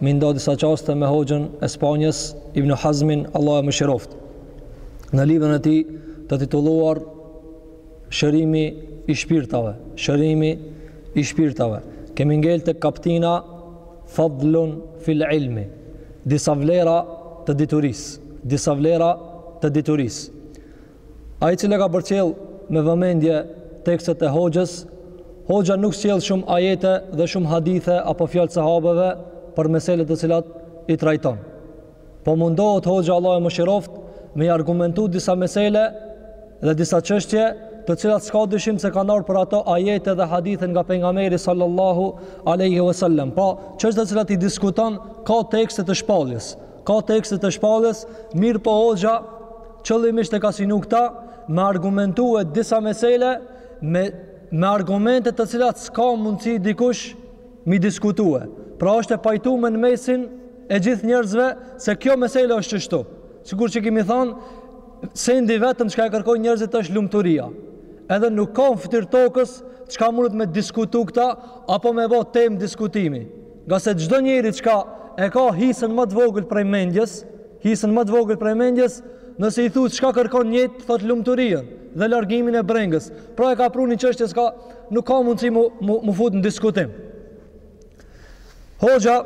Me i nda disa çaste me hoxhën e Spanjës, Ibn Hazmin, Allah e mëshiroft. Në librin e tij të titulluar Shërimi i shpirtrave, shërimi i shpirtrave. Kemi ngel te kaptina Fadlun fil ilmi, disa vlera të diturisë, disa vlera të diturisë. Ai i cili e ka përcjell me vëmendje tekstet e Hoxhës, Hoxha nuk sjell shumë ajete dhe shumë hadithe apo fjalë të sahabëve për meselet të cilat i trajton. Po mundohet Hoxha Allahu e mëshiroftë me i argumentu disa mesele dhe disa çështje të cilat s'ka dyshim se kanë ardhur për ato ajete dhe hadithe nga pejgamberi sallallahu alaihi wasallam. Pra, çështje të cilat i diskuton ka tekste të shpalljes, Ka tekste të shpalljes, mirëpo hoxha, qëllimisht e ka sinu këta, me argumentue disa mesele, me, me argumente të cilat s'ka mundësi dikush m'i diskutue. Pra është e pajtume në mesin e gjithë njerëzve se kjo mesele është qështu. Sikur që kemi thanë, sendi i vetëm çka e kërkojnë njerëzit është lumturia. Edhe nuk ka në fytyrë të tokës çka mundet me diskutu këta, apo me bo temë diskutimi. Ngase çdo njeri çka e ka hisen ma të vogël prej mendjes, hisen ma të vogël prej mendjes, nëse i thu çka kërkon në jetë, thotë lumturinë dhe largimin e brengës. Pra e ka pru një çështje s'ka nuk ka mundësi m'u, m'u, m'u fut në diskutim. Hoxha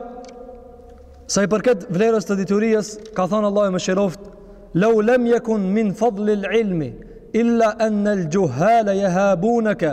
sa i përket vlerës të diturisë, ka thënë Allahu e mëshiroftë Lau lem jekun min fadlil ilmi Illa ennel xhuhhale jehabuneke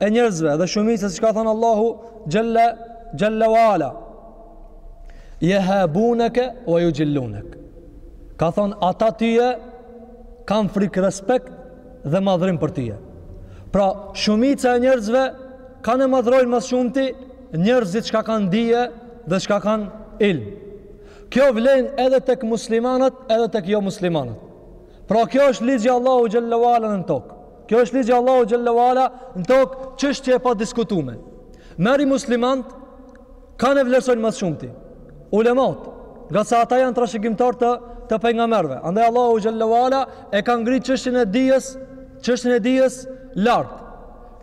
e njerëzve dhe shumica siç ka thënë Allahu xhalla wa ala yahabunaka wa yujillunak ka thënë ata tyje kanë frikë respekt dhe madhërim për tyje pra shumica e njerëzve kan e madhërojnë ma së shumti njerëzit që kanë dije dhe që kanë ilm kjo vlen edhe tek muslimanët edhe tek jo muslimanët Pra kjo është ligji i Allahut xhalla wa ala në tokë. Kjo është ligji i Allahut xhalla wa ala në tokë, çështje e padiskutume. Merri muslimanët kan e vlerësojnë ma së shumti? Ulematë, ngase ata janë trashëgimtarë të pejgamberëve. Andaj Allahu xhalla wa ala e ka ngrit çështjen e dijes, çështjen e dijes lart.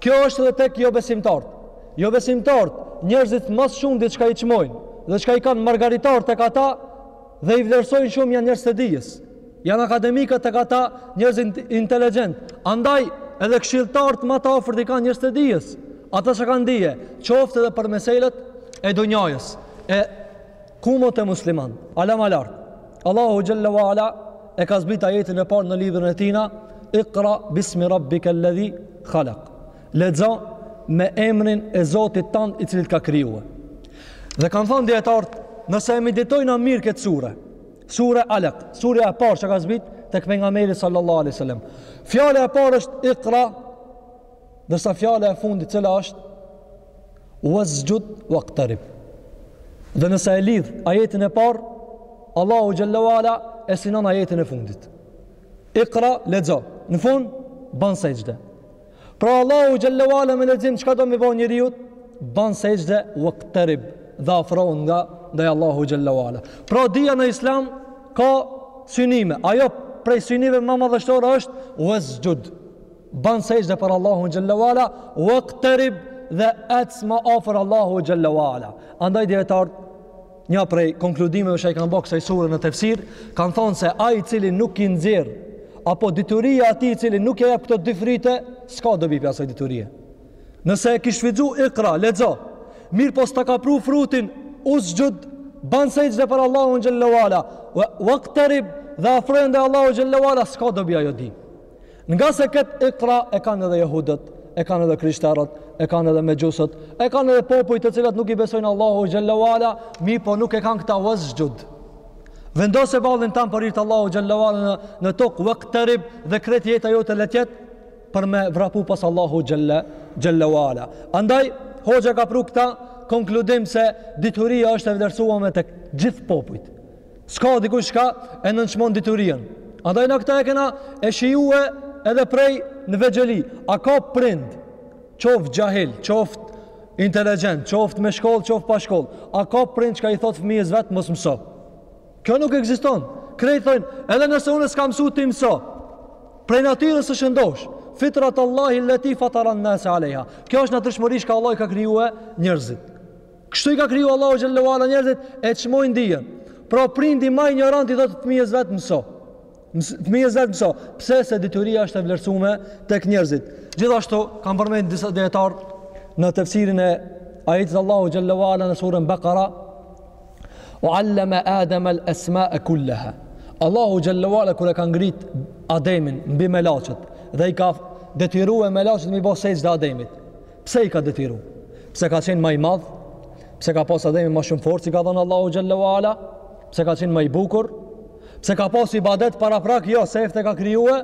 Kjo është edhe tek jobesimtarët. Jobesimtarët, njerëzit ma së shumti çka i çmojnë dhe çka i kanë margaritar tek ata Dhe i vlerësojnë shumë janë njerëz të dijes. Janë akademikë tek ata njerëz inteligjentë. Andaj edhe këshilltarët ma të afërt i kanë njerëz të dijes. Ata që kanë dije, qoftë edhe për meselet e dunjajës, e ku mbet te muslimanët, hala ma lart. Allahu xhalla wa ala e ka zbrit ajetin e parë në librin e tina, Iqra bismi rabbikal ladhi khalaq. Lexo me emrin e Zotit tand i cili të ka krijuar. Dhe kanë thënë dijetart, nëse e meditojna mirë këtë sure, sure Alaq, surja e parë që ka zbrit tek pejgamberi sallallahu alaihi wasallam. Fjala e parë është Iqra, ndërsa fjala e fundit cila është Wasjud waqtarib. Dhe nëse e lidh ajetin e parë, Allahu xhallahu ala e synon ajetin e fundit. Iqra, lexo. Në fund ban sexhde. Pra Allahu xhalla wala me lexim çka do me bo njeriu? Ban sexhde waqtarib, dhe afrohu nga ndaj Allahu xhalla wala. Pra dija në Islam ka synime. Ajo prej synimeve më madhështore është wasjud. Ban sexhde për Allahu xhalla wala waqtarib dhe ec më afër Allahu xhalla wala. Andaj dijetart Një prej konkludimeve që i kanë bërë kësaj sure në tefsir, kanë thonë se ai i cili nuk i nxjerr apo dituria e atij i cili nuk e jep këto dy fryte, s'ka dobi prej asaj diturie. Nëse e kish fixu ikra, lexo. Mirëpo s'ta ka pru frutin, wasjud ban sexhde për Allahun xhallahu ala. Waqtarib dhe afrohu ndaj Allahu xhallahu ala, s'ka dobi ajo di. Ngase këtë ikra e kanë edhe jehudët, e kanë edhe krishterët, e kanë edhe mexhusët, e kanë edhe popujt të cilat nuk i besojnë Allahu xhalla wala, mirëpo nuk e kanë këta wasjud. Vendose ballin tand për hir të Allahu xhalla wala në, në tokë waqtarib dhe krejt jeta jote le t'jetë për me vrapu pas Allahu xhalla wala. Andaj, hoxha e ka pru këta, konkludim se dituria është e vlerësume tek gjithë popujt. S'ka dikush çka e nënçmon diturien. Andaj na këta e kena shijue edhe prej në vegjëli. A ka prind, qoft xhahil, qoft inteligjent, qoft me shkoll, qoft pa shkoll. A ka prind çka i thot fëmijës vet mos mëso. Kjo nuk ekziston. Krejt thojnë, edhe nëse unë s'kam mësu ti mëso. Prej natyrës së shëndoshë. Fitrat Allahi leti fataran nase alejha. Kjo është natyrshmëri çka Allahu i ka krijue njerëzit. Kështu i ka kriju Allahu xhallahu ala njerëzit e çmojnë dijen. Pra prindi ma injorant i thotë fëmijës vet mëso. Fëmijës vet mëso. Pse? Se dituria është e vlerësuar tek njerëzit. Gjithashtu kanë përmendur disa dijetarë në tefsirin e ajetit të Allahu xhallahu ala në surën Bakara Wa allama Adam al asma kullaha. Allahu xhallahu ala kur e ka ngrit Ademin mbi melaçët dhe i ka detyruar melaçët me i bo sexhde Ademit. Pse i ka detyru? Pse ka qenë ma i madh? Pse ka pas Ademi ma shumë forcë i ka dhënë Allahu xhallahu ala? Pse ka qenë ma i bukur? Pse ka pas ibadet paraprak? Jo, sefte e ka krijue.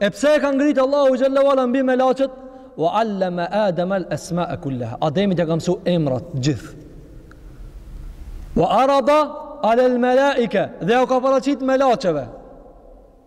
E pse e ka ngritë Allahu xhallahu ala mbi melaçet? Wa allama Adama el esmae kulleha. Ademit ia ka mësu emrat gjithë. Wa arada ale el melaike. Dhe jau ka paraqit melaçeve.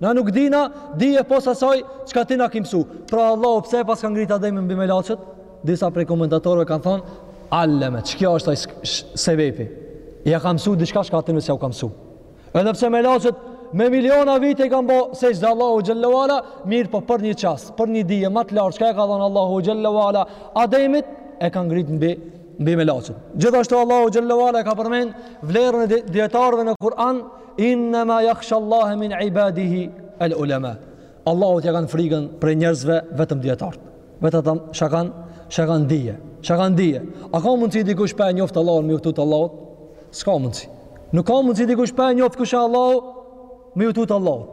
Na nuk dina, dije pos asaj çka ti na ke mësu. Pra Allahu pse e paska ngrit Ademin mbi melaçët? Disa prej komentatorëve kanë thonë, "Alleme, që kjo është ai sebepi. Ja ka mësu diçka çka atyne s'jau ka mësu." Edhe pse melaçët me miliona vite i kanë bo sexhde Allahut xhelle ue ala, mirëpo për një çast, për një dije ma të lartë çka ia ka dhonë Allahu xhelle ue ala Ademit e ka ngrit mbi mbi melaçët. Gjithashtu Allahu xhelle ue ala e ka përmend vlerën e dijetarëve në Kur'an Innama yakhshallaha min ibadihi al-ulama. Allahut ja kanë frikën prej njerëzve vetëm dijetarët. Vetëm ata që kanë, që kanë dije. Që kanë dije. A ka mundsi dikush pa e njoft Allahun me ju tut Allahut? S'ka mundsi. Nuk ka mundsi dikush pa e njoft kush është Allahu me ju tut Allahut.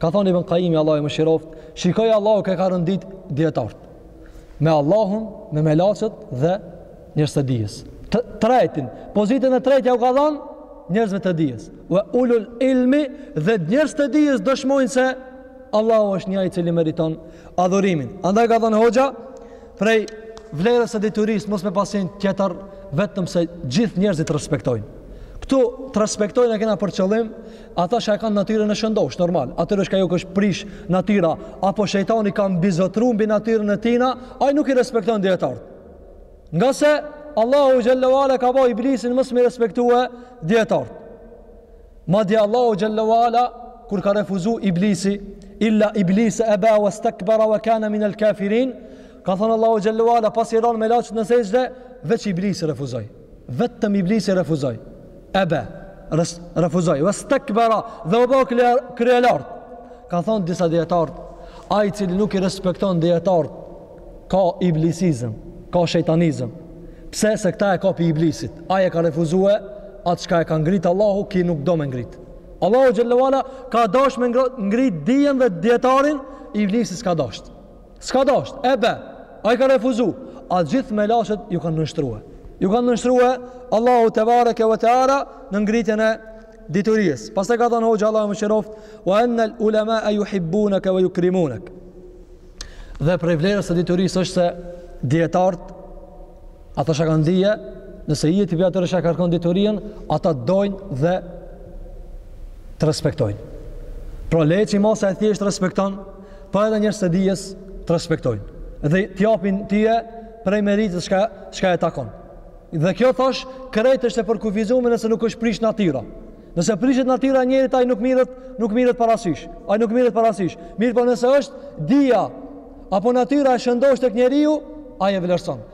Ka thonë Ibn Kajimi, Allahu e mëshiroft, shikoje Allahu ku e ka rendit dijetarët, me Allahun, me melaçët dhe njerëzit e dijes. Të tretin, pozitën e tret jau ka dhonë njerëzve të dijes. Ue ulul ilmi dhe njerëzit e dijes dëshmojnë se Allahu është një, ai i cili meriton adhurimin. Andaj ka thonë hoxha, prej vlerës së diturisë, mos me pas asnjë tjetër, vetëm se gjithë njerëzit të respektojnë. Këtu të respektojnë e kena për qëllim, Ata që e kanë natyrën e shëndosh, normal, atyre që ju ka prish natyra, apo shejtani ka mbizotru mbi natyrën e tina, aj nuk i respekton dijetarët. Ngase Allahu xhelle ue ala e ka bo iblisin mos me i respektue dijetarët. Madje Allahu xhelle ue ala, kur ka refuzu iblisi, illa iblise eba ue stekbera ue kane min el kafirin, ka thonë Allahu xhelle ue ala, pasi ranë melaçët në sexhde, veç iblisi refuzoi. Vetëm iblisi refuzoi. Ebe, res, refuzoi. Vestekbera dhe u bo kryelartë. Ka thon disa dijetarë, ai i cili nuk i respekton dijetarët ka iblisizëm, ka shejtanizëm. Pse? Se këta e ka pi iblisit. Ai e ka refuzue atë çka e ka ngrit Allahu, ki nuk do me ngrit. Allahu xhelle ue ala ka dasht me ngrit dijen dhe dijetarin, iblisi s'ka dasht. S'ka dasht, ebe, ai ka refuzu, a gjithë melaçët ju kanë nënshtrue. Ju kanë nënshtrue Allahut tebareke ue teala, në ngritjen e diturisë. Pastaj ka thonë hoxha, Allahu e mëshiroft, wa ennel ulemae juhibbuneke ue jukrimunek. Dhe prej vlerës së diturisë është se dijetarët, ata që kanë dije, nëse je ti pi atyre që e kërkon diturinë, ata të dojnë dhe të respektojnë. Pra le që masa e thjeshtë të respekton, Po edhe njerëzit e dijes të respektojnë dhe të japin ty prej meritës çka çka të takon. Dhe kjo thash krejt është e përkufizume nëse nuk është prish natyra. Nëse prishet natyra e njerit ai nuk mirret, nuk mirret parasysh. Ai nuk mirret parasysh. Mirëpo nëse është dija apo natyra e shëndosh tek njeriu, ai e vlerëson.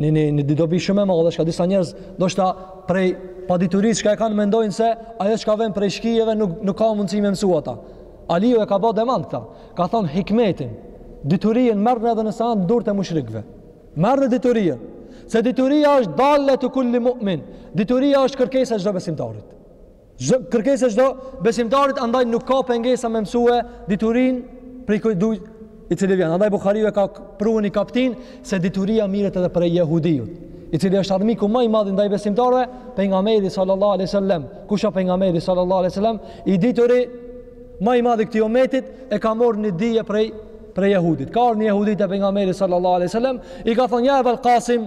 Një, një, një dobi shumë e madhe, çka disa njerëz, ndoshta prej paditurisë çka e kanë mendojnë se ajo çka vjen prej shkijeve nuk, nuk ka mundësi me mësu ata. Aliu e ka bo demant këta, ka thonë hikmetin, diturien merrne edhe nëse asht në durt e mushrikve. Merrne diturien, se dituria është dalletu kulli mu'min, dituria është kërkesa e çdo besimtarit. Çdo kërkesë e çdo besimtarit andaj nuk ka pengesa me mësue diturin prej kujtdo i cili vjen. Andaj Buhariu e ka prue ni kaptin se dituria mirret edhe prej jehudiut, i cili është armiku më i madh ndaj besimtarëve, pejgamberi sallallahu alaihi wasallam. Kush është pejgamberi sallallahu alaihi wasallam? I dituri më i madh i këtij umetit e ka marrë një dije prej prej jehudit. Ka ardhur një jehudit te pejgamberi sallallahu alaihi wasallam, i ka thonë ja Ebul Qasim,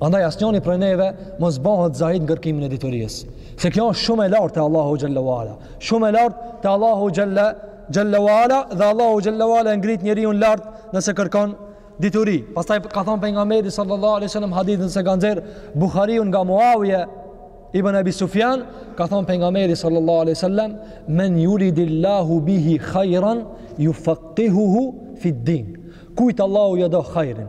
Andaj asnjëri prej neve mos t'bëhet zahid n'kërkimin e diturisë, se kjo është shumë e lartë te Allahu xhallahu ala, shumë e lartë te Allahu xhelle ue ala dhe Allahu xhelle ue ala e ngrit njeriun lart nëse kërkon dituri. Pastaj ka thënë pejgamberi sallallahu alaihi wasallam hadithin se ka nxjerr Buhariu nga Muawiya ibn Abi Sufyan, ka thënë pejgamberi sallallahu alaihi wasallam men yuridillahu bihi khairan yufaqihuhu fi din. Kujt Allahu ja do khairin,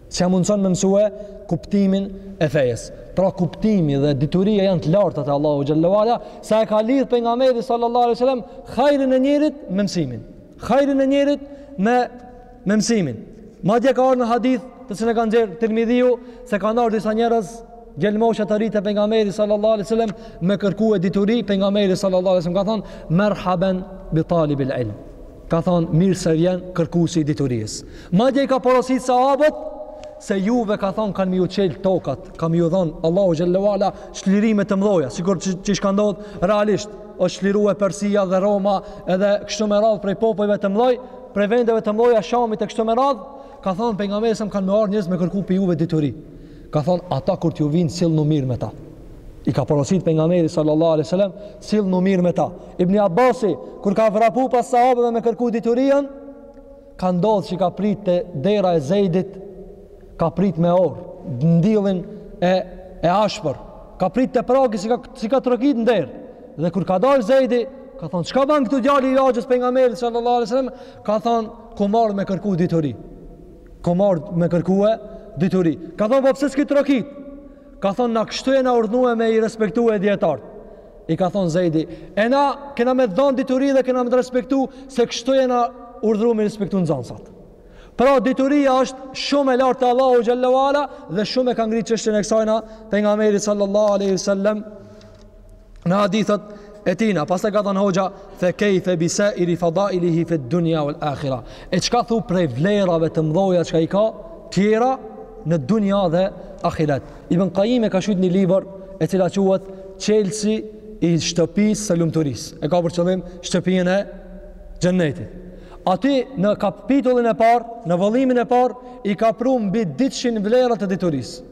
Ç'ia mundëson me mësue kuptimin e fejes. Pra kuptimi dhe dituria janë të larta te Allahu Gjellewala, sa e ka lidhë pejgamberi sallallahu alai sallam, hajrin e njerit me mësimin. Hajrin e njerit me, me mësimin. Madje ka ardh në hadith, të cilin e ka nxjerr Tirmidhiu, se kanë ardh disa njerëz, djelmosha të ri te pejgamberi sallallahu alai sallam, me kërkue dituri pejgamberi sallallahu alai sallam, ka thonë, merhaben bi talibil ilm. Ka thënë mirë se vjen kërkusi i diturisë. Madje i ka porositë sahabët se juve ka thënë kanë m'iu çelë tokat, kanë m'iu dhënë Allahu Gjellewala çlirime të mdhoja, sikur që, që çka ndodhë realisht, osht çlirue Persia dhe Roma edhe kështu me radhë prej popujve të mdhoj, prej vendeve të mdhoja Shamit e kështu me radhë, ka thënë pejgamberi kanë me ardh njerëz me kërku prej juve dituri. Ka thënë ata kur t'ju vinë sillnu mirë me ta. I ka porosit pejgamberi sallallahu alaihi wasallam sillnu mirë me ta. Ibn Abbasi kur ka vrapu pas sahabeve me kërku diturinë, ka ndodhë që ka prit te dera e Zejdit, ka prit me orë, n'diellin e, e ashpër, ka prit te pragi s'i ka, s'i ka trokit në derë, dhe kur ka dalë Zejdi, ka thonë, çka ban këtu djali i axhës pejgamberit, sallallahu alai sallam, ka thonë, kum ardh me kërku dituri kom ardh me kërkue dituri. Ka thonë, po pse s'ki trokit? Ka thonë, na kështu jena urdhnue me i respektue dijetarët. I ka thonë Zejdi, e na kena me t'dhonë dituri dhe kena me të respektu se kështu jena urdhru me i respektu nxansat. Pra, dituria është shumë e lartë te Allahu Gjellewala dhe shumë e ka ngritë çështjen e kësajna pejgamberi sallallahu aleyhi sallem në hadithat e tina. Pastaj ka thënë hoxha, "Fe kayfa bi sa'ir fadailihi fi dunya wal akhirah." E çka thu prej vlerave të mëdha që i ka tjera në dunja dhe ahiret. Ibn Qayyim e ka shkrujt një libër e cila quhet Çelësi i shtëpisë së lumturisë. E ka për qëllim shtëpinë e xhennetit. Ati në kapitullin e parë, në vëllimin e parë, i ka pru mbi 200 vlera të diturisë.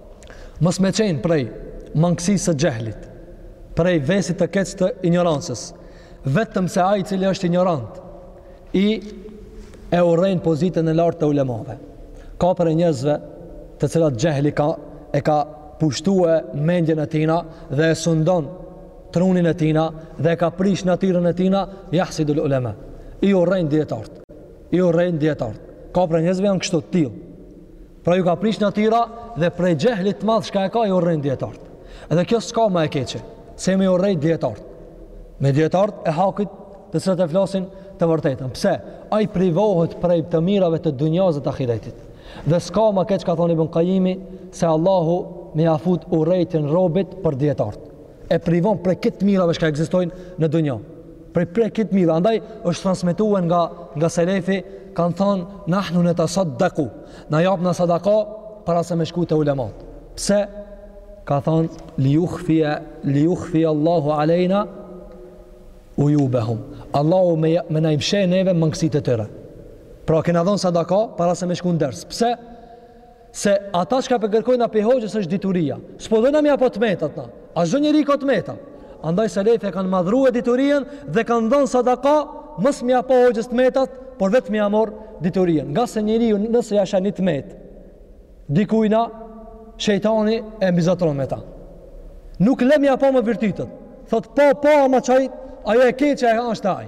Mos me qenë prej mangësisë së xehlit, prej vesit të keq të injorancës, vetëm se ai i cili është injorant i urren pozitën e lartë të ulemave. Ka prej njerëzve të cilat xehli e ka pushtue mendjen e tina dhe e sundon trunin e tina dhe e ka prish natyren e tina jahsidul ulema i urrejnë dijetarët i urrejnë dijetarët ka prej njerëzve janë kështu të tillë Pra ju ka prish natyra dhe prej gjehlit të madh çka e ka i urren dijetarët. Edhe kjo s'ka ma e keqe, se me i urrejt dijetarët. Me dijetarët e hakit të cilët e flasin të vërtetën. Pse? Ai privohet prej të mirave të dunjasë dhe të ahiretit. Dhe s'ka ma keq ka thonë Ibn Kajimi se Allahu me ja fut urrejtjen robit për dijetarët. e privon prej të mirave çka ekzistojnë në dunja. Prej prej të mirave, andaj është transmetue nga, nga Selefi, kanë thonë, nahnu netesaddaku, na japna sadaka, para se me shku te ulemat. Pse? Ka thonë, li juhfije, li juhfije Allahu alejna, ujubehum. Allahu me, me na i mshe neve mangësitë e tyre. Pra, kena dhonë sadaka, para se me shku në ders. Pse? Se ata çka po kërkojna pi hoxhës është dituria. S'po dojna me ia pa të metat na. E çdo njeri ka të meta. Andaj selefi e kanë madhrue diturien dhe kanë dhënë sadaka mos me ia pa hoxhës të metat, por veç me ia marr diturien. Ngase njeriu nëse ja sheh një të met, dikujna, shejtani e mbizotron me ta. Nuk le me ia pa ma virtytet. Thot po, po, ama qaj, ajo e keqe e ashtë aj.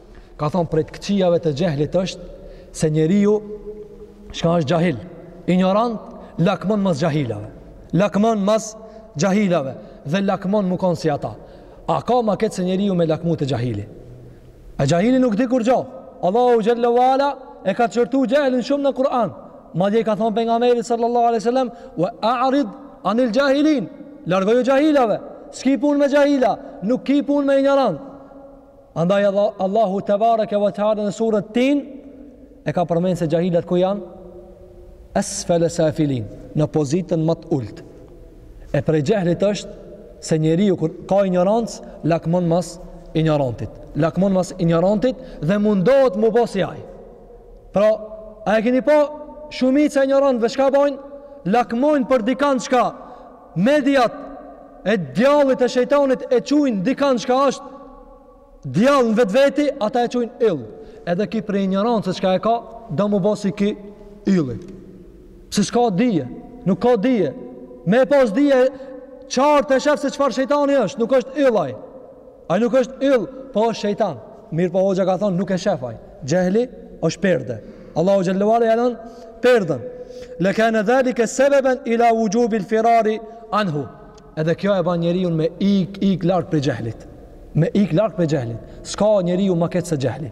Ka thonë prej të këqijave të gjehlit është se njeriu shka është gjahil, injorant, lakmon mas gjahilave. Lakmon mas gjahilave dhe lakmon mu konë si ata. A ka ma keq se njeriu me lakmu te gjahili? E gjahili nuk di kurgjo. Allahu xhelle ve ala e ka qortu gjehlin shumë në Kur'an. Madje ka thonë pejgamberit sallallahu aleyhi sallam, wa a'rid anil gjahilin, largohu gjahilave, s'ki pun me gjahila, nuk ki pun me injorant. Andaj Allah, Allahu tebareke ve teala në surën Tin e ka përmend se xahilat ku janë? Asfala safilin, në pozitën më të ulët. E prej xehlit është se njeriu kur ka injorancë, lakmon mas injorantit. Lakmon mas injorantit dhe mundohet mu bë si ai. Pra, a e keni pa shumica e injorantëve çka bojnë? Lakmojnë për dikan çka? Mediat e djallit e shejtanit e qujnë dikan çka është djall në vetveti, ata e qujnë yll. Edhe ky prej injorancës çka e ka, do mu bo si ky ylli. Se s'ka dije, nuk ka dije. Me pas dije qartë e shef se çfarë shejtani është, nuk është yll ai. Ai nuk është yll, po është shejtan. Mirëpo hoxha ka thonë nuk e shef ai. Xhehli është perde. Allahu xhelle ue ala ja lan perden. Le kane dhalike sebeben ila wujubil firari anhu. Edhe kjo e ban njeriun me ik ik larg prej xhehlit. Me ik larg prej xhehlit. S'ka njeriu ma keq se xhehli.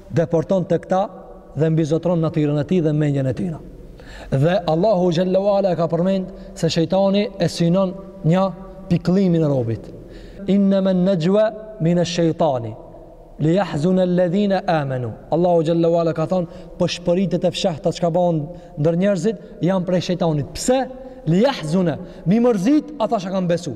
depërton te këta dhe mbizotron natyrën e tij dhe mendjen e tyna. Dhe Allahu xhelle ue ala e ka përmend se shejtani e synon një pikëllimin e robit. Innama an-najwa min ash-shaytani li yahzun alladhina amanu. Allahu xhelle ue ala ka thon pëshpëritjet e fshehta çka bahen ndër njerëzit janë prej shejtanit. Pse? Li yahzuna mi mërzit ata që kanë besu.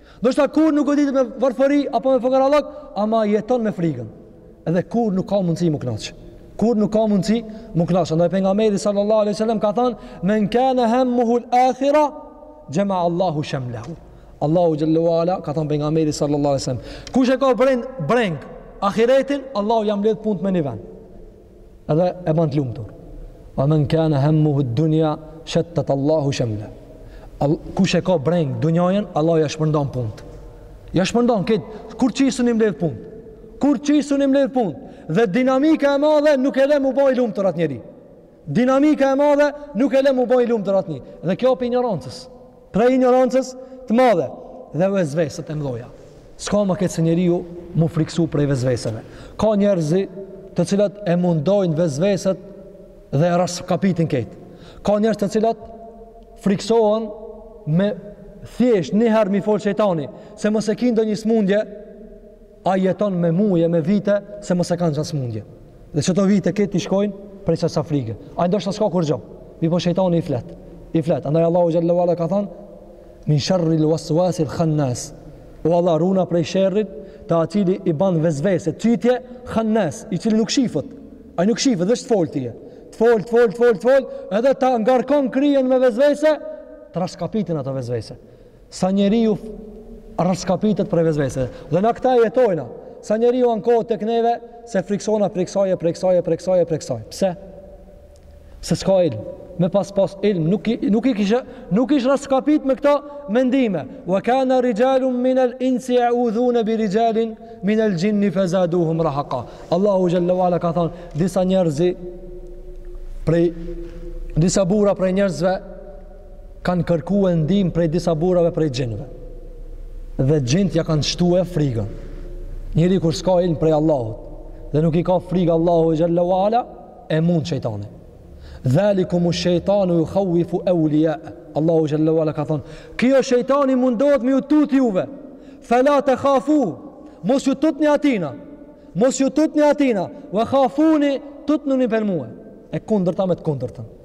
Ndoshta kurrë nuk goditet me varfëri apo me fukarallëk, ama jeton me frikën. Edhe kurrë nuk ka mundësi mu knaq. Kurrë nuk ka mundësi mu knaq. Andaj pejgamberi sallallahu alaihi wasallam ka thënë: "Men kana hammuhu al-akhira, jama'a Allahu shamlahu." Allahu xhelle ue ala ka thënë pejgamberi sallallahu alaihi wasallam: "Kush e ka breng breng ahiretin, Allahu ja mbledh punët me ni ven." Edhe e bën të lumtur. Wa man kana hammuhu ad-dunya shattata Allahu shamla. Kush e ka breng dunjanë, Allahu ja shpërndon punët. Ja shpërndon kejt, kurr qi s'un i mbledh punët. Kurr qi s'un i mbledh punët dhe dinamika e madhe nuk e lë mu bë i lumtur atë njeri. Dinamika e madhe nuk e lë mu bë i lumtur atë njeri. Dhe kjo o prej injorancës. Prej injorancës të madhe dhe vesveset e mdhoja. S'ka ma keq se njeriu mu friksu prej vesveseve. Ka njerëzi të cilët e mundojnë vesveset dhe e raskapitin kejt. Ka njerëz të cilët friksohen me thjesht një herë mi folë shejtani, se mos e ki ndonjë smundje, ai jeton me muje, me vite, se mos e kam qat smundje. Dhe qato vite kejt i shkojnë, prej qasaj frike. Ai ndoshta s'ka kurgjo, mirëpo shejtani i flet. I flet, andaj Allahu xhelle ue ala ka thonë, min sherril waswasil khannas, o Allah, runa prej sherrit, të ati i cili ban vesvese, ty tje khannas, i cili nuk shifet, ai nuk shifet, veç të folë tye, të folë, të folë, të folë, të folë, edhe ta ngarkon kryen me vesvese, të raskapitin ato vesvese. Sa njeriu raskapitet prej vesvese. Dhe na këta e jetojna. Sa njeriu ankohet tek neve se friksohna prej kësaj e prej kësaj e prej kësaj e prej kësaj. Pse? Se s'ka ilm. Me pas pas ilm nuk i nuk i kisha nuk ish raskapit me këta mendime. Wa kana rijalun min al-insi ya'udhuna bi rijalin min al-jinni fazaduhum rahaqa. Allahu jalla wala ka thon disa njerëzi prej disa burra prej njerëzve kanë kërku ndihmë prej disa burrave prej xhinëve. Dhe xhinët ja kanë shtuar frigën. Njeri kur s'ka ilm prej Allahut dhe nuk ia ka frigën Allahu xhalla wala e mund shejtani. Dhalikum ash-shaytanu yukhawifu awliya. Allahu xhalla wala ka thon, "Kjo shejtani mundohet me ju tut juve. Fala ta khafu. Mos ju tutni atina. Mos ju tutni atina. Wa khafuni tutnuni prej mua." E kundërta me të kundërtën.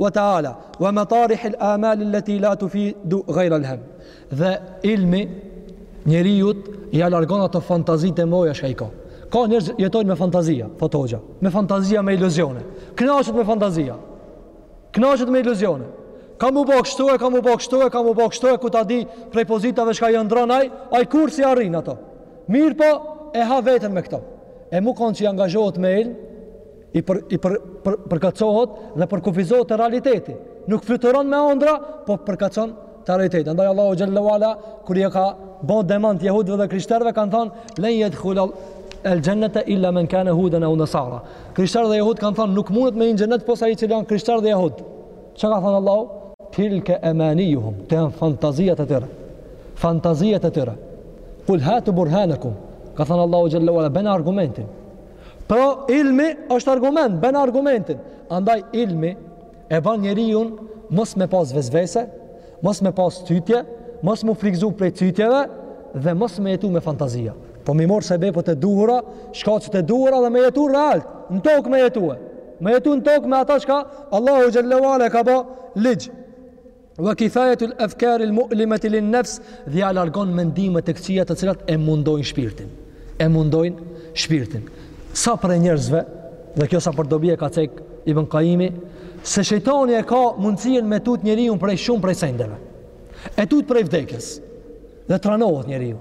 ve teala wa matarih al amal allati la tufidu ghayra al ham dhe ilmi njeriut ja largon ato fantazitë e mo çka i ka ka njerëz jetojnë me fantazia thot hoxha me fantazia me iluzione kënaqet me fantazia kënaqet me iluzione kam u bë kështu e kam u bë kështu e kam u bë kështu e ku ta di prej pozitave çka i ondrron ai ai kurrë s'i arrin ato mirëpo e ha veten me këto e mu kon që angazhohet me ilm i për i për për përkatësohet dhe përkufizohet te realiteti. Nuk fluturon me ëndra, po përkatësohet te realiteti. Andaj Allahu xhallahu ala kur ia ka bë demant jehudëve dhe krishterëve kanë thënë len yadkhul el jannata illa man kana hudan aw nasara. Krishterë dhe jehud kanë thënë nuk mundet me hi në xhenet pos ai cili janë krishterë dhe jehud. Çka ka thënë Allahu? Tilka amanijuhum, këto janë fantaziat e tyre. Fantaziat e tyre. Kul hatu burhanakum. Ka thënë Allahu xhallahu ala ben argumentin. Pra, ilmi është argument, ben argumentin. Andaj, ilmi e ban njeriun mos me pas vesvese, mos me pas cytje, mos mu frikzu prej cytjeve dhe mos me jetu me fantazia. Po m'i marr sebepet e duhura, shkaqet e duhura dhe me jetu real, në tokë me jetu e. Me jetu në tokë me ata çka Allahu xhelle ve ala e ka ba ligj. Wa kifayatul afkar al mu'limati lin nafs dhe ja largon mendimet e këqija të cilat e mundojnë shpirtin. E mundojnë shpirtin. Sa prej njerëzve, dhe kjo sa për dobi e ka cek Ibn Qayimi, se shejtani e ka mundësinë me tut njeriun prej shumë prej sendeve. E tut prej vdekjes. Dhe tranohet njeriu.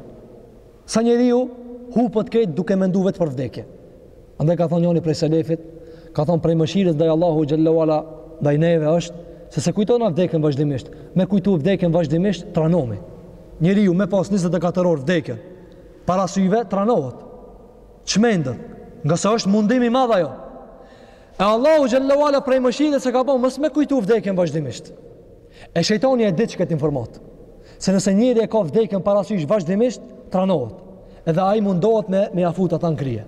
Sa njeriu hupet këtu duke mendu veç për vdekje. Andaj ka thonë njëri prej selefit, ka thonë prej mëshirës ndaj Allahu xhallahu ala ndaj neve është se s'e kujtona vdekjen vazhdimisht. Me kujtu vdekjen vazhdimisht tranomi. Njeriu me pas 24 orë vdekjen para syve tranohet. Çmendet, ngase është mundim i madh ajo. E Allahu xhallahu ala prej mëshirës e ka bo mos me kujtu vdekjen vazhdimisht. E shejtani e di çka të informot. Se nëse njeri e ka vdekjen parasysh vazhdimisht, tranohet. Edhe ai mundohet me ja fut ata në krye.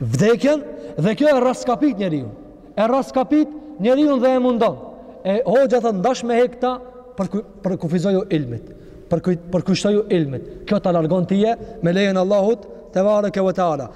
Vdekjen dhe kjo e rraskapit njeriun. E rraskapit njeriun dhe e mundon. E hoxha thot n'dash me hek ata për përkufizoju ilmit. Për përkushtoju ilmit. Kjo ta largon ti me lejen e Allahut tebareke ve teala.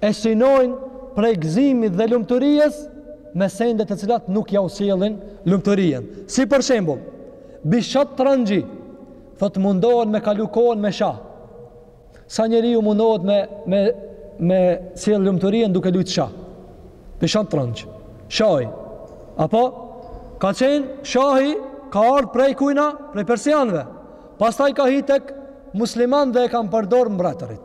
e synojnë prej gëzimit dhe lumturies me sende të cilat nuk ja u sjellin lumturien. Si për shembull, Bishat Tranxhi thotë mundohen me kalu kohën me shah. Sa njeriu mundohet me me me sjell lumturien duke lujt shah. Bishat Tranxhi. Shahi. Apo ka qenë shahi ka ardh prej kujna, prej persianëve. Pastaj ka hi tek musliman dhe e kanë përdor mbretërit.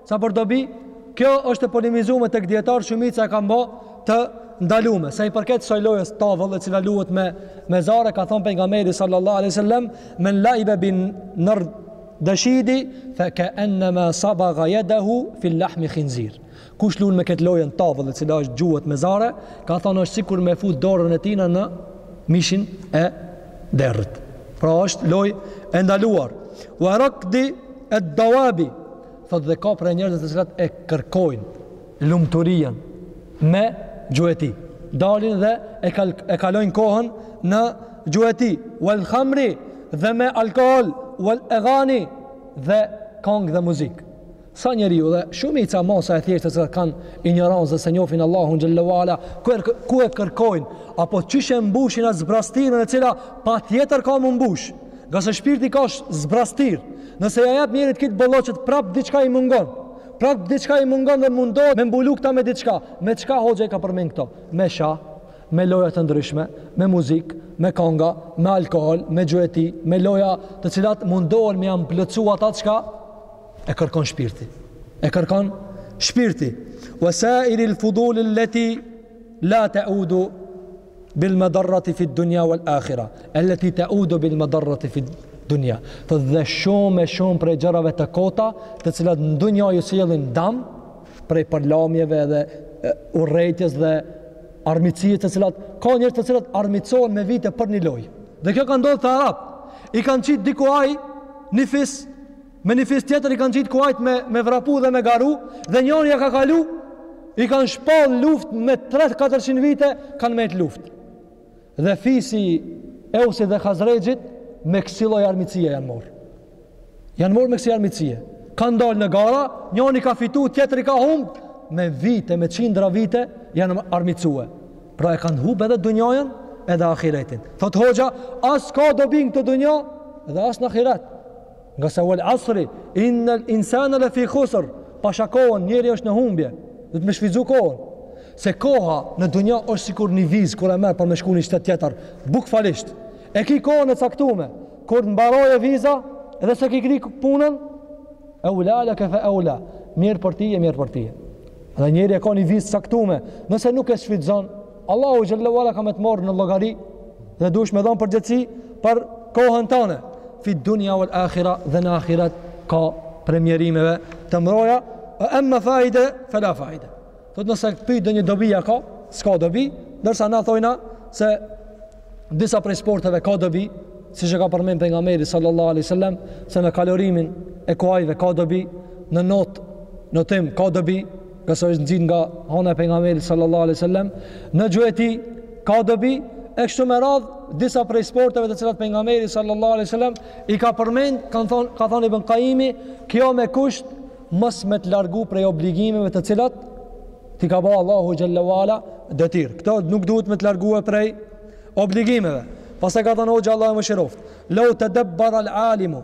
Sa për dobi, kjo është e polemizume tek dietar shumica e kanë bo të ndalume. Sa i përket saj lojës tavëll e cila luhet me me zare ka thonë pejgamberi sallallahu alaihi wasallam men laiba bin nar dashidi fa ka annama sabagha yadahu fi lahm khinzir. Kush lun me këtë lojën tavëll e cila është gjuhet me zare, ka thonë është sikur me fut dorën e tina në mishin e derrit. Pra është lojë e ndaluar. Wa raqdi ad-dawabi Thot dhe ka prej njerëzve të cilat e kërkojnë lumturinë me gjueti. Dalin dhe e, kal, e kalojnë kohën në gjueti. Wal khamri dhe me alkool, wal egani dhe kong dhe muzik. Sa njeriu dhe shumica masa e thjeshtë cilat kanë injorancë dhe s'e njofin Allahun Xhelle ve Ala, ku, er, ku e kërkojnë, apo qysh e mbushin atë zbrastinën e cila patjetër ka m'u mbush. Ngase shpirti ka zbrastir, nëse ja jep njerit këtë boloqët, prap diçka i mungon. Prap diçka i mungon dhe mundohet me mbulu këta me diçka. Me çka hoxha i ka përmend këto? Me shah, me loja të ndryshme, me muzik, me konga, me alkohol, me gjueti, me loja të cilat mundohen me jau plotësu ata çka e kërkon shpirti. E kërkon shpirti. Wa sairil fuduli allati la taudu bil madarrati fi dunya wal akhira allati taudu bil madarrati fi dunya të dhe shumë e shumë prej gjërave të kota të cilat në dunja ju sjellin dam prej përlamjeve dhe urrejtjes dhe armiqësive të cilat ka njerëz të cilat armiqësohen me vite për një lojë dhe kjo ka ndodh te arabët i kanë qitë diku kuajt ni fis Me një fis tjetër i kanë qitë kuajt me, me vrapu dhe me garu, dhe njoni ja ka kalu, i kanë shpall luft me 3-400 vite, kanë majt luft. Dhe fisi Eusit dhe Hazrexhit, me kësilloj armiqësie janë marrë. Janë marrë me kësi armiqësie. Kanë dalë në gara, njoni ka fitu, tjetri ka humbë, me vite, me qindra vite, janë armiqësue. Pra e kanë hub edhe dunjanë, edhe ahiretin. Thotë hoxha, as s'ka dobi në këtë dunja, edhe as në ahiret. Nga se wal asri, inna insana la fi khusr. Pasha kohën njeri është në humbje, duhet me shfrytëzu kohën. Se koha në dunja është sikur një vizë kur e merr për me shku në një shtet tjetër, bukvalisht. E ki kohën e caktume, kur të mbarojë viza, edhe nëse e ki kry punën, ewla laka fa ewla. Mirë për ti e mirë për ti. Edhe njeri e ka një vizë t'caktume, nëse nuk e shfrytëzon, Allahu xhelle we ala ka me të marrë në llogari dhe duhesh me dhon përgjegjësi për kohën tane. Fi dunya wal akhira dhe në akhirat ka prej mjerimeve të mëdhaja, emma faide, fela faide. Thot nëse pyt ndonjë dobi a ka, s'ka dobi, ndërsa na thojna se disa prej sporteve ka dobi, siç e ka përmend pejgamberi sallallahu alaihi sallam, se në kalorimin e kuajve ka dobi, në not, notim, ka dobi, ka se është nxit nga ana e pejgamberit sallallahu alai sallam, në gjueti ka dobi, e kështu me radhë, disa prej sporteve të cilat pejgamberi sallallahu alai sallam, i ka përmend, ka thonë ka thon Ibn Kajimi, kjo me kusht, mos me të largu prej obligimeve të cilat, t'i ka ba Allahu xhelle we ala detyrë. Këto nuk duhet me të largu prej obligimeve. Pastaj ka thonë hoxha, Allahu e mëshiroftë. Lau tedebbara al alimu,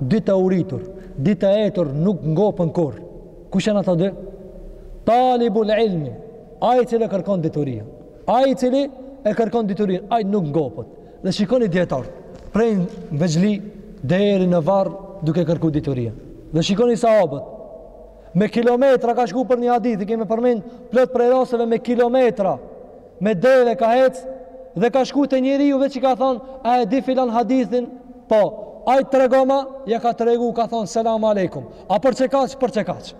Dy të uritur, dy të etur nuk ngopen kurrë. Kush janë ata dy? Talibul ilmi, ai i cili e kërkon diturinë. Ai i cili e kërkon diturinë, ai nuk ngopet. Dhe shikoni dijetarët, prej në vegjëli deri në varr duke e kërku diturinë. Dhe shikoni sahabët, Me kilometra ka shku për një hadith, i kemi përmend plot prej rasteve me kilometra. Me deve ka ec dhe ka shku te njeriu veç i ka thon, a e di filan hadithin? Po, ai tregoma, ja ka tregu, ka thon selam aleikum. A për qekaq, për qekaq?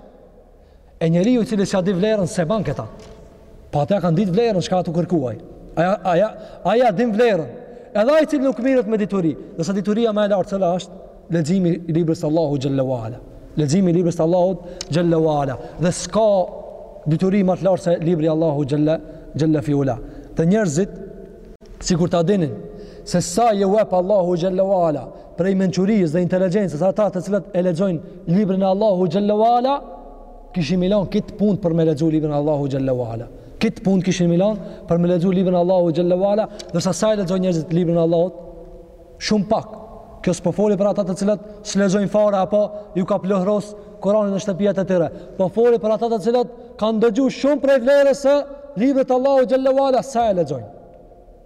E njeriu i cili s'ia di vlerën s'e ban këta. Po ata ia kanë ditë vlerën çka a tu kërku ai. Ai ia, ai ia, ai ia din vlerën. Edhe ai i cili nuk mirret me dituri, e sidomos dituria më e lartë cila është leximi i librit të Allahut xhelle we ala. Leximi i librit të Allahut xhelle we ala. Dhe s'ka dituri më të lartë se libri i Allahut xhalla xhalla fi ula. Dhe njerëzit sikur ta dinin se sa ju jep Allahu xhelle we ala prej mençurisë dhe inteligjencës ata të cilët e lexojnë librin e Allahut xhelle we ala kishin me i lanë krejt punët për me lexu librin e Allahut xhelle we ala. Krejt punët kishin me i lanë për me lexu librin e Allahut xhelle we ala, ndërsa sa e lexojnë njerëzit librin e Allahut, shumë pak. Kjo s'po foli për ata të cilët s'lexojnë fare apo ju ka pluhros Kurani në shtëpiat e tyre. Po foli për ata të cilët kanë dëgju shumë prej vlerës së librit të Allahut xhelle we ala, sa e lexojnë.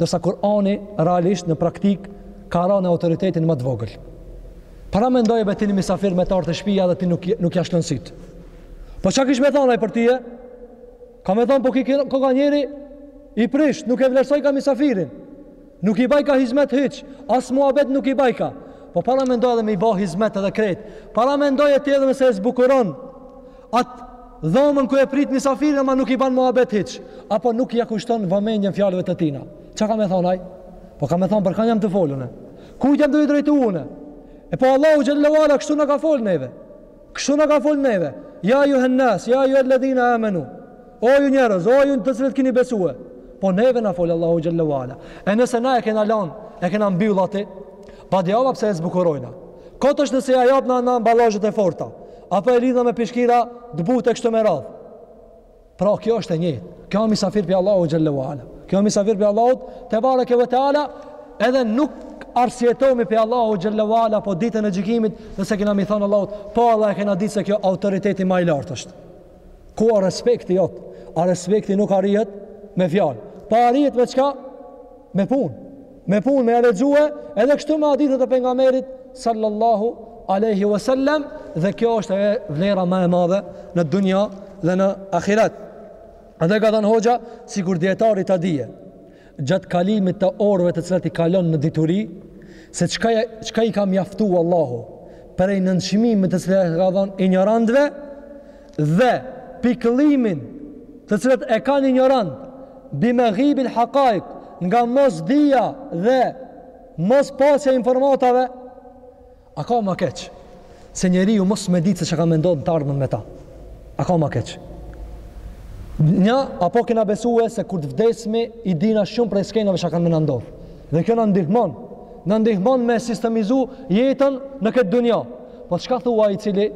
Ndërsa Kur'ani realisht në praktik ka ra në autoritetin më të vogël. Paramendoje be ti një misafir me t'ardh te shpia dhe ti nuk, nuk ja lshon sytë. Po çka kish me thonë ai për tije? Ka me thonë po ky koka njeri i prisht, nuk e vlerësojka misafirin. Nuk i bajka hizmet hiq, as muhabet nuk i bajka. Po paramendoje edhe me i ba hizmet edhe krejt. Paramendoje ti edhe nëse e zbukuron, At dhomën ku e prit misafirin ama nuk i ban muhabet hiç, apo nuk ia kushton vëmendjen fjalëve të tina. Çka ka me thon ai? Po ka me thon për kan jam tu fol unë. Kujt jam tu i drejtu unë? E po Allahu xhelle ue ala kështu na ka fol neve. Kështu na ka fol neve. Ja ejjuhennas, ja ejjuhelledhine amenu. O ju njerëz, o ju të cilët keni besue. Po neve na fol Allahu xhelle ue ala. E nëse na e kena lan, e kena mbyll atë, badjava pse e zbukurojna. Kot është nëse ja japna në ambalazhet e forta, apo e lidhna me pishkira të butë kështu me radhë. Pra kjo është e njëjtë. Kjo është misafir pi Allahu xhelle ue ala. Kjo është misafir pi Allahut tebareke ve teala, edhe nuk arsyetomi pi Allahu xhelle ue ala po ditën e gjykimit, nëse kena me i thon Allahut, po Allah e kena ditë se kjo autoriteti më i lartë është. Ku a respekti jot? A respekti nuk arrihet me fjalë. Pa arrihet me çka? Me punë. Me punë me e lexue, edhe kështu me hadithet e pejgamberit sallallahu alaihi wasallam dhe kjo është e vlera më e madhe në dunja dhe në ahiret. Andaj ka thënë hoxha, sikur dietari ta dije, gjatë kalimit të orëve të cilat i kalon në dituri, se qka, qka i ka mjaftu Allahu prej nënçmimit të cilat e ka dhonë injorantëve dhe pikëllimin të cilat e kanë injorantët bi meghibil hakaik nga mosdija dhe mospasja informatave A ka ma keq se njeriu mos me ditë se çka ka me ndodhë në t'ardhmen me ta? A ka ma keq? Na, apo kena besue se kur të vdesmi, i dina shumë prej skenave që kan me na ndodhë. Dhe kjo na ndihmon, na ndihmon me sistemizu jetën në këtë dunja. Po çka thua ai i cili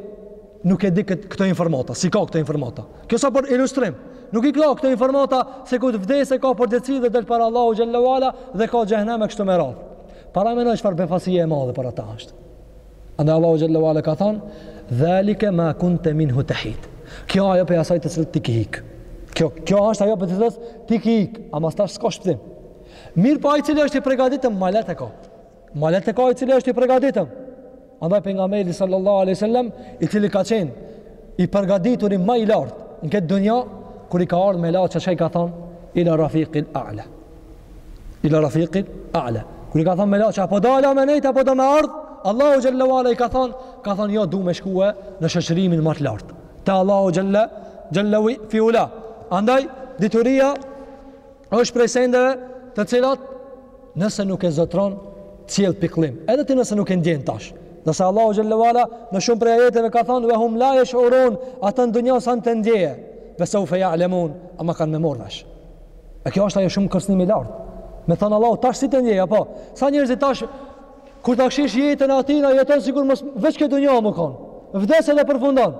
nuk e di këto, këto informata, s'i ka këto informata? Kjo sa për ilustrim, nuk i ka këto informata se kur të vdesë ka përgjegjësi dhe del para Allahu xhelle ue ala dhe ka xhehnem e kështu me radhë. Paramendoje çfarë befasie e madhe për ata është. Andaj Allahu xhelle ue ala ka thënë: "Dhalike ma kunte minhu tehid." Kjo ajo pi asaj të cilës ti ke ik. Kjo kjo është ajo pi të cilës ti ke ik, ama tash s'ka shpëtim. Mirëpo ai i cili është i përgatitëm ma let e ka. Ma let e ka ai i cili është i përgatitëm. Andaj pejgamberi sallallahu alaihi wasallam i cili ka qenë i përgatituri më i lartë në këtë dunja kur i ka ardh melaqja çka i ka thon ila rafiqil a'la. Ila rafiqil a'la. Kur i ka thon melaqja a po do hala me nejt apo do me ardh, Allahu xhelle ue ala i ka thon, ka thon jo du me shkue në shoqërimin më të lartë. Te Allahu xhelle fi ula. Andaj dituria është prej sendeve të cilat nëse nuk e zotron cilë piklim edhe ti nëse nuk e ndjen tash nëse Allah xhelle ve ala në shumë prej ajeteve ka thonë ve hum la jesh'urun atë në dunja s'kanë të ndjejnë ve seufe ja'lemun ama kanë me morë vesh e kjo është ajo shumë kërcënim i lartë me thonë Allah tash s'e ndjejnë apo sa njerëzi tash kur ta kqyrsh jetën e tyne jetën sikur me pas veç këtë dunja me konë vdes edhe përfundon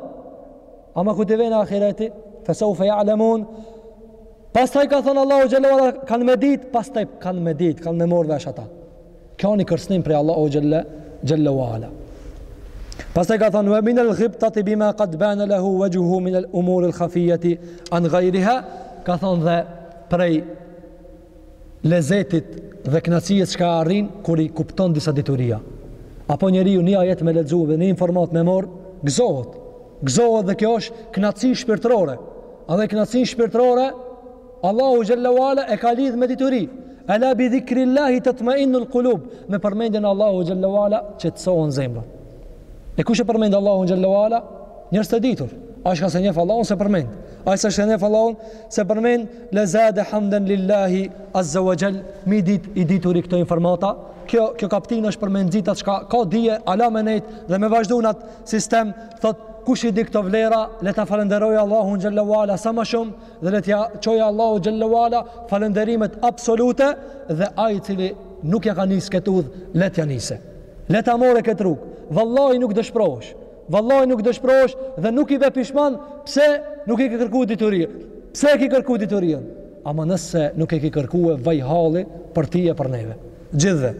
ama kur të vjen ahireti fe seufe ja'lemun Pastaj ka thënë Allahu xhelalu ala kanë me ditë, pastaj kanë me ditë, kanë me marr vesh ata. Kjo është kërcënim prej Allahu xhelle ve ala. Pastaj ka thënë wa min al-ghibtati bima qad bana lahu wajhuhu min al-umur al-khafiyati an ghayriha, ka thënë dhe prej lezetit dhe kënaqësisë çka arrin kur i kupton disa dituria. Apo njeriu një ajet me lexuar dhe një informat me marr, gëzohet. Gëzohet dhe kjo është kënaqësi shpirtërore. Edhe knaqësinë shpirtrore, Allahu xhelle ve ala e ka lidh me dituri. A la bi dhikri Allahi tatmeinnu l'kulub, me përmendjen Allahu xhelle ve ala qetësohen zemrat. E kush e përmend Allahun xhelle ve ala? Njerëzit e ditur. Ai çka s'e njef Allahun s'e përmend. Ai çka s'e njef Allahun s'e përmend, le zade hamden lillahi azze wa xhel, me i dit i dituri këto informata. Kjo, kjo kaptinë është për me nxit atë çka ka dhije, ala me nejt dhe me vazhdu në atë sistem Thot kush i di këto vlera, le ta falënderojë Allahun xhelle ve ala sa më shumë dhe le t'ia çojë Allahut xhelle ve ala falënderimet absolute dhe ai i cili nuk ia ka nis këtë udhë, le t'ia nisë. Le ta morë këtë rrugë. Vallahi nuk dëshprohesh. Vallahi nuk dëshprohesh dhe nuk bje pishman pse nuk e ke kërkuar diturinë. Pse e ke kërkuar diturinë? Ama nëse nuk e ke kërkuar vaj halli për ti e për neve. gjithve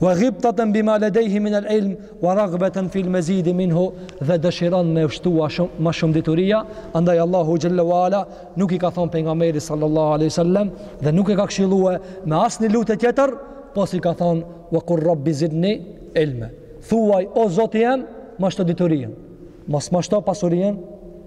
wa ghibtatan bima ladayhi min al-ilm wa raghbatan fi al-mazid minhu dhe dëshiron me shtua shumë më shumë dituria andaj Allahu xhelle ve ala nuk i ka thon pejgamberit sallallahu alaihi wasallam dhe nuk e ka këshilluar me asnjë lutje tjetër pos i ka thon wa qul rabbi zidni ilma thuaj o zoti jem më shto diturinë mos më shto pasurinë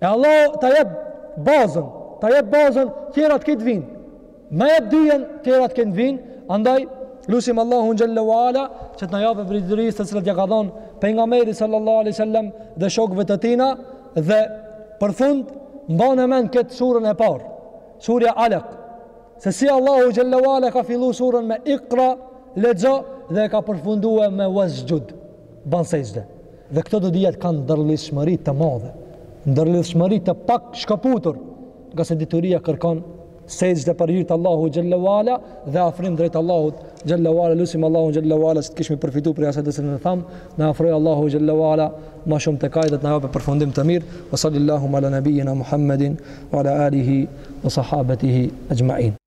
E Allahu ta jep bazën, ta jep bazën, tjerat kanë me të vinë. Më jep dijen, tjerat kanë me të vinë, andaj lusim Allahun xhelle ve ala që të na japë prej të mirave të cilat ia ka dhënë pejgamberit sallallahu alaihi wasallam dhe shokëve të tina dhe për fund mbane mend këtë surën e parë. Surja Alaq. Se si Allahu xhelle ve ala e ka filluar surën me Iqra, lexo dhe e ka përfunduar me Wasjud. Bën sexhde. Dhe këto dy gjëra kanë ndërlidhshmëri të madhe, ndërlidhshmëri të pashkëputur, ngase dituria kërkon sexhde për hir të Allahut xhelle ve ala dhe afrim drejt Allahut xhelle ve ala lusim Allahun xhelle ve ala se të kishmi përfituar prej asaj që ne thamë, na afrojë Allahu xhelle ve ala më shumë tek ai dhe të na japë përfundim të mirë. Wa sallallahu ala nabiyina Muhammedin wa ala alihi wa sahabatihi ajma'in.